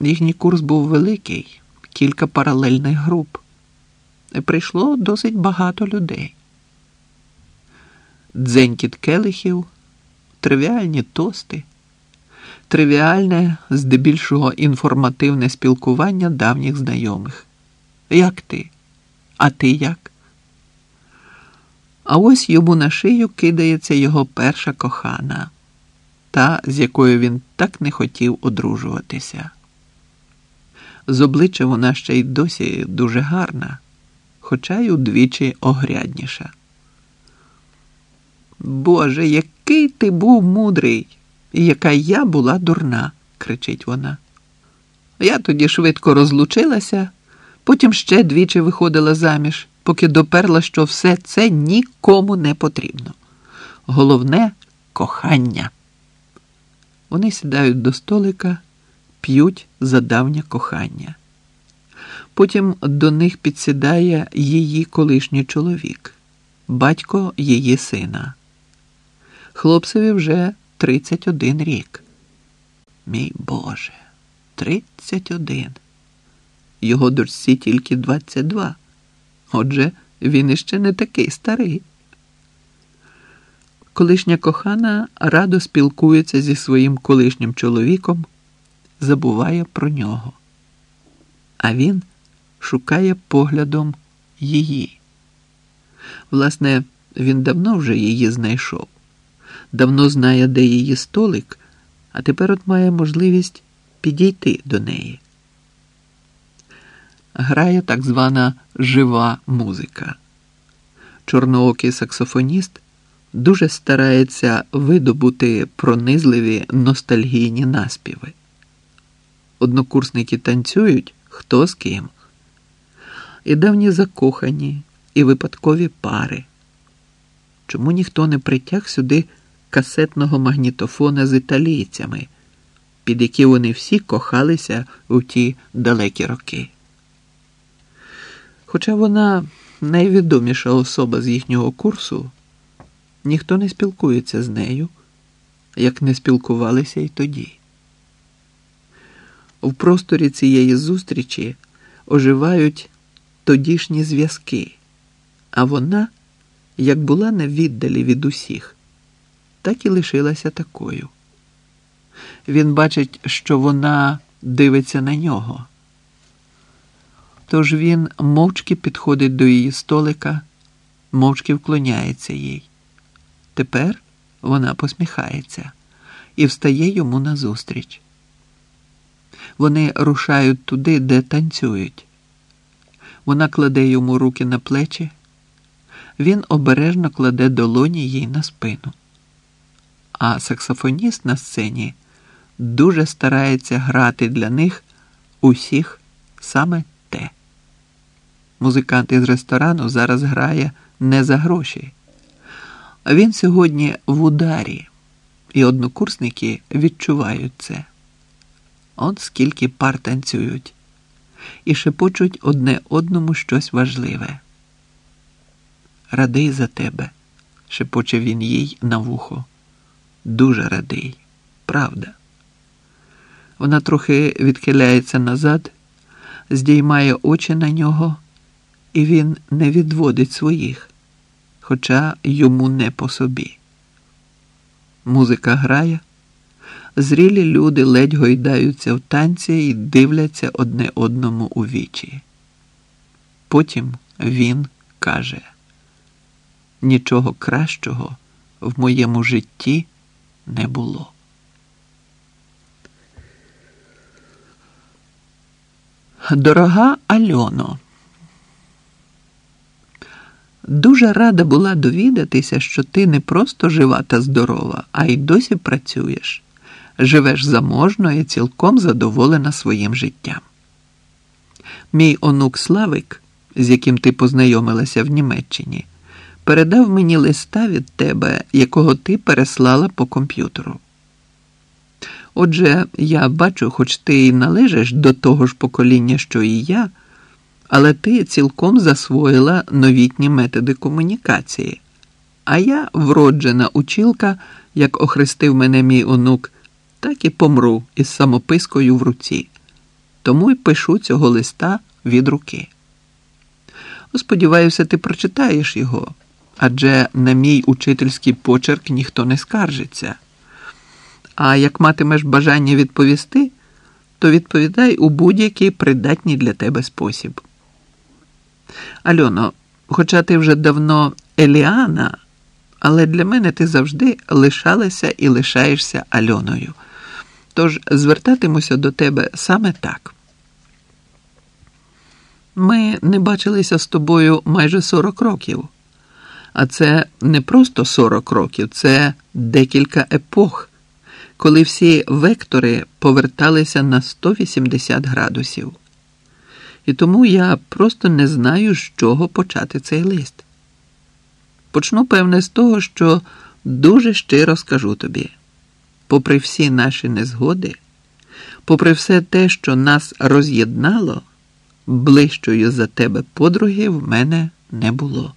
Їхній курс був великий, кілька паралельних груп. Прийшло досить багато людей. Дзенькіт келихів, тривіальні тости, тривіальне, здебільшого інформативне спілкування давніх знайомих. Як ти? А ти як? А ось йому на шию кидається його перша кохана, та, з якою він так не хотів одружуватися. З обличчя вона ще й досі дуже гарна, хоча й удвічі огрядніша. Боже, який ти був мудрий, і яка я була дурна, кричить вона. Я тоді швидко розлучилася, потім ще двічі виходила заміж, поки доперла, що все це нікому не потрібно. Головне кохання. Вони сідають до столика, п'ють за давнє кохання. Потім до них підсідає її колишній чоловік, батько її сина. Хлопцеві вже 31 рік. Мій Боже, 31. Його дочці тільки 22. Отже, він іще не такий старий. Колишня кохана радо спілкується зі своїм колишнім чоловіком, забуває про нього. А він шукає поглядом її. Власне, він давно вже її знайшов, давно знає, де її столик, а тепер от має можливість підійти до неї. Грає так звана жива музика. Чорноокий саксофоніст дуже старається видобути пронизливі ностальгійні наспіви. Однокурсники танцюють хто з ким. І давні закохані, і випадкові пари. Чому ніхто не притяг сюди касетного магнітофона з італійцями, під які вони всі кохалися у ті далекі роки? Хоча вона найвідоміша особа з їхнього курсу, ніхто не спілкується з нею, як не спілкувалися й тоді. В просторі цієї зустрічі оживають тодішні зв'язки, а вона, як була на віддалі від усіх, так і лишилася такою. Він бачить, що вона дивиться на нього. Тож він мовчки підходить до її столика, мовчки вклоняється їй. Тепер вона посміхається і встає йому назустріч. Вони рушають туди, де танцюють. Вона кладе йому руки на плечі, він обережно кладе долоні їй на спину. А саксофоніст на сцені дуже старається грати для них усіх саме те. Музикант із ресторану зараз грає не за гроші. Він сьогодні в ударі, і однокурсники відчувають це. От скільки пар танцюють і шепочуть одне одному щось важливе. Радий за тебе, шепоче він їй на вухо. Дуже радий, правда. Вона трохи відхиляється назад, здіймає очі на нього, і він не відводить своїх, хоча йому не по собі. Музика грає. Зрілі люди ледь гойдаються в танці і дивляться одне одному у вічі. Потім він каже: нічого кращого в моєму житті не було. Дорога Альоно. Дуже рада була довідатися, що ти не просто жива та здорова, а й досі працюєш живеш заможно і цілком задоволена своїм життям. Мій онук Славик, з яким ти познайомилася в Німеччині, передав мені листа від тебе, якого ти переслала по комп'ютеру. Отже, я бачу, хоч ти і належиш до того ж покоління, що і я, але ти цілком засвоїла новітні методи комунікації. А я вроджена училка, як охрестив мене мій онук так і помру із самопискою в руці, тому й пишу цього листа від руки. Сподіваюся, ти прочитаєш його, адже на мій учительський почерк ніхто не скаржиться. А як матимеш бажання відповісти, то відповідай у будь-який придатній для тебе спосіб. Альоно, хоча ти вже давно Еліана, але для мене ти завжди лишалася і лишаєшся Альоною. Тож звертатимуся до тебе саме так. Ми не бачилися з тобою майже 40 років, а це не просто 40 років, це декілька епох, коли всі вектори поверталися на 180 градусів. І тому я просто не знаю, з чого почати цей лист. Почну, певне, з того, що дуже щиро скажу тобі попри всі наші незгоди, попри все те, що нас роз'єднало, ближчою за тебе подруги в мене не було.